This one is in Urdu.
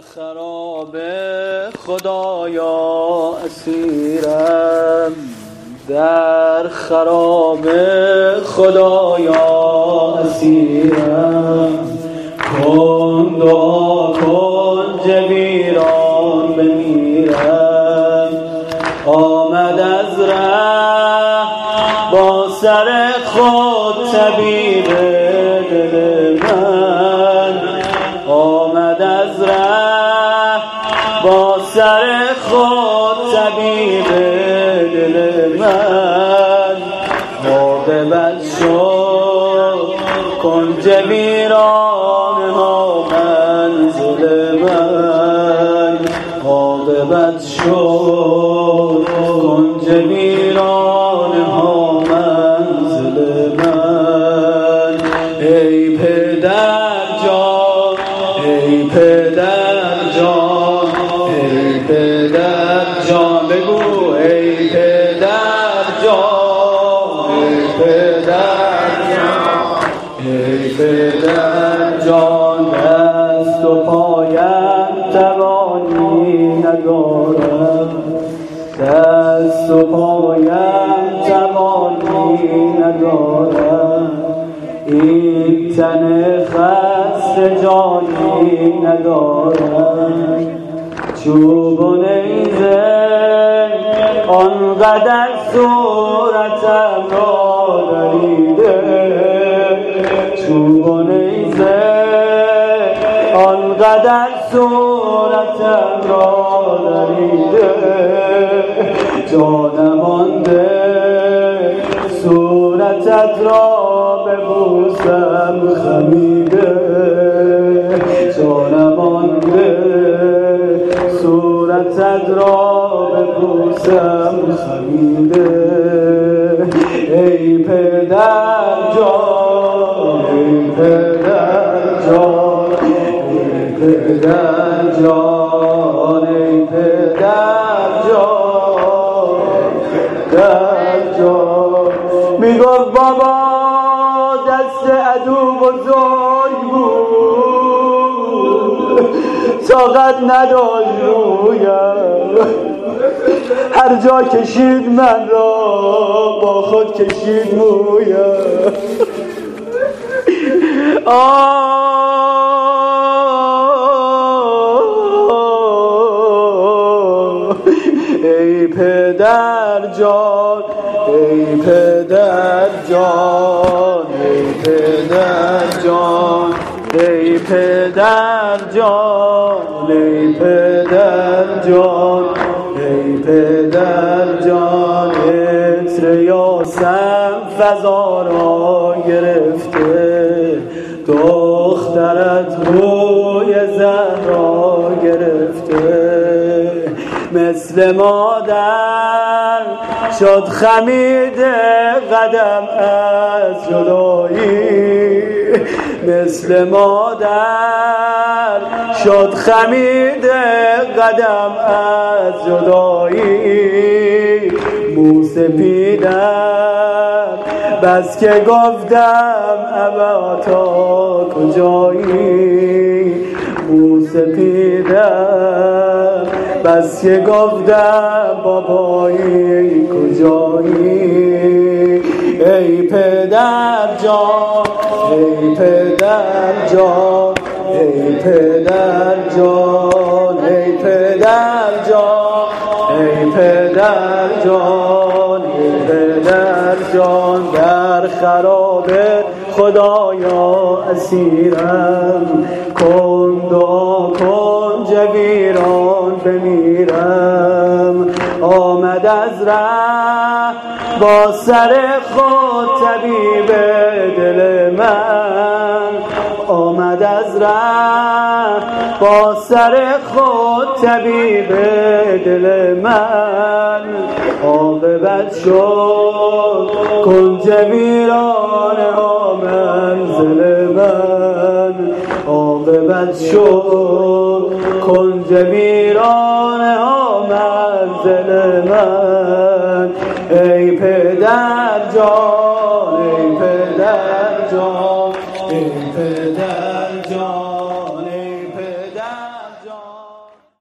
خراب خدایا اسیرم. در خراب خدایا اسیرم. کن دعا کن جبیران بمیرم. آمد عاقبت شد کن جبیران ها منزل من عاقبت شد کن جبیران ها منزل من ای پدر جان ای پدر جان ای پدر جان بگو ای پدر جان ای جان دست و پایم توانی ندارم دست و پایم توانی ندارم این تن خست جانی ندارم چوب و نیزه آنقدر صورتم را آنقدر صورتم را دریده. جانم مانده. صورتت را ببوسم خمیده. جانم مانده. صورتت را ببوسم خمیده. پدر جان ای پدر جان در جان میگفت بابا دست عدو بزرگ بود طاقت نداشت رویم هر جا کشید من را با خود کشید مویم پدر جان، ای پدر جان، ای پدر جان، ای پدر جان، ای پدر جان، ای پدر جان، عطر یاسم فضا را گرفته، دخترت روی مثل مادر شد خمیده قدم از جدایی. مثل مادر شد خمیده قدم از جدایی. موسه پیدم بس که گفتم ابا تا کجایی؟ موسه پیدم بس که گفتم بابایی کجایی؟ ای پدر جان ای پدر جان ای پدر جان ای پدر جان ای پدر جان ای پدر جان، در خراب خدایا اسیرم. کن دعا کن جبیران بمیرم. آمد از ره با سر خود طبیب دل من. آمد از ره با سر خود طبیب دل من. عاقبت شد کن جبیران ها منزل من عاقبت شد کنج ویرانه ها منزل من. ای پدر جان، ای پدر جان، ای پدر